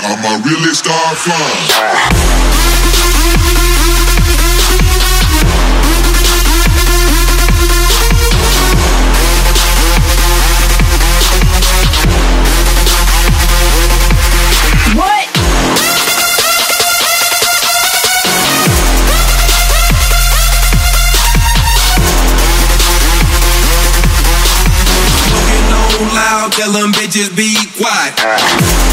I'ma really start flying. What? Smoking on loud, tell them bitches be quiet.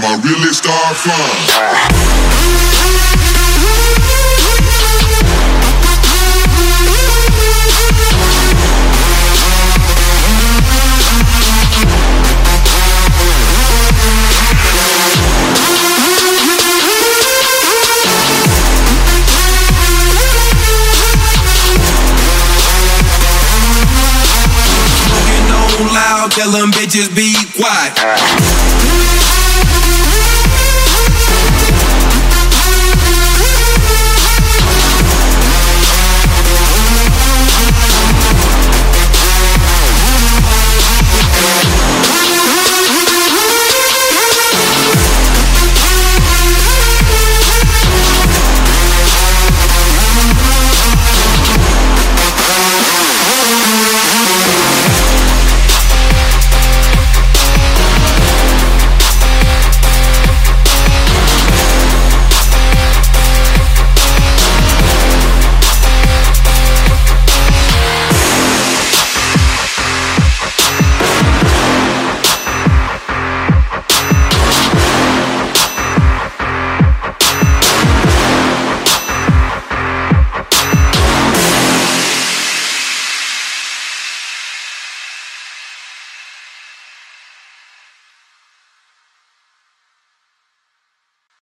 I'ma really start flying. Tell them bitches be quiet.